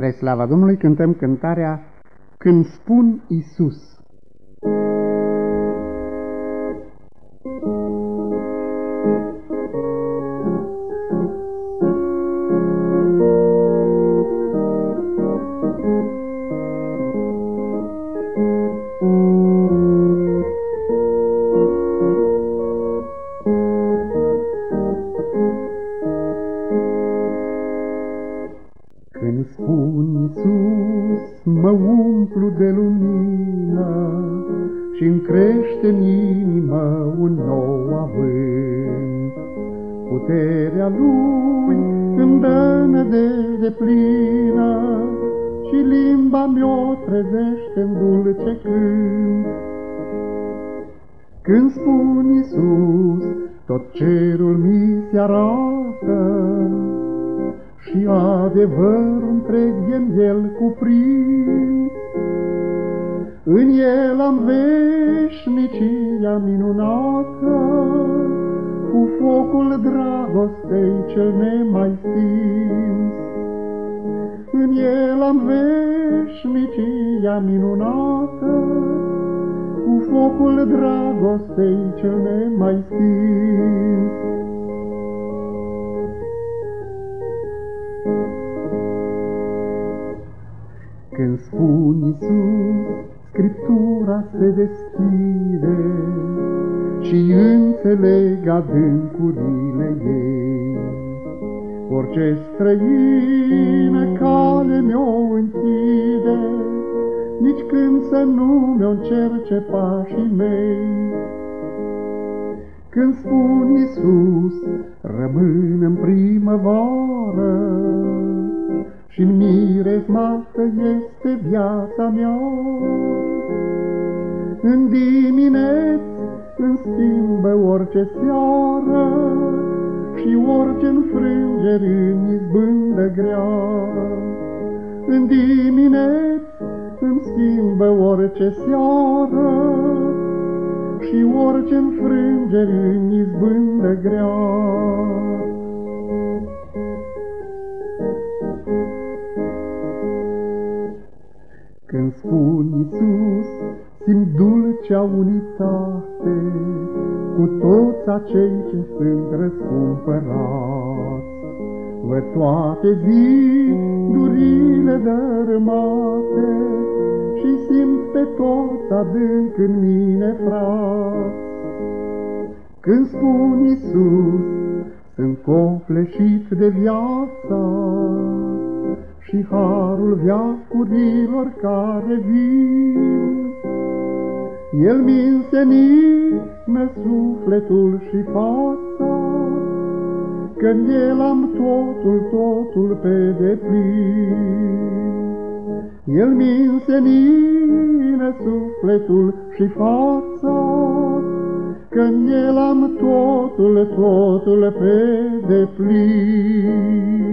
Spre slava Domnului cântăm cântarea Când spun Isus. Mă umplu de lumină și îmi crește în inimă un nou avânt. Puterea Lui îmi dă de plină și limba mi-o trezește în dulce cânt. Când spun Iisus, tot cerul mi se arată, și adevăr întreg din el cuprins. În el am veșnicia minunată, cu focul dragostei cel nemai stins. În el am veșnicia minunată, cu focul dragostei cel nemai stins. Când spun Iisus, Scriptura se deschide și înțeleg adâncurile ei. Orice străină cale mi-o închide, nici când să nu mi-o încerce pașii mei. Când spun Iisus, rămân în primăvară, și-n mirezmată este viața mea. În dimineț îmi schimbă orice seară și orice înfrângeri în izbândă grea. În dimineț îmi schimbă orice seară și orice înfrângeri în izbândă grea. Iisus, simt dulcea unitate cu toți acei ce sunt răscumpărați. Văd toate zindurile dărâmate și simt pe toți adânc în mine, frați. Când spun Iisus, sunt copleșit de viața, și harul viacurilor care vin. El mi însenină sufletul și fața, Când el am totul, totul pe deplin. El mi însenină sufletul și fața, Când el am totul, totul pe deplin.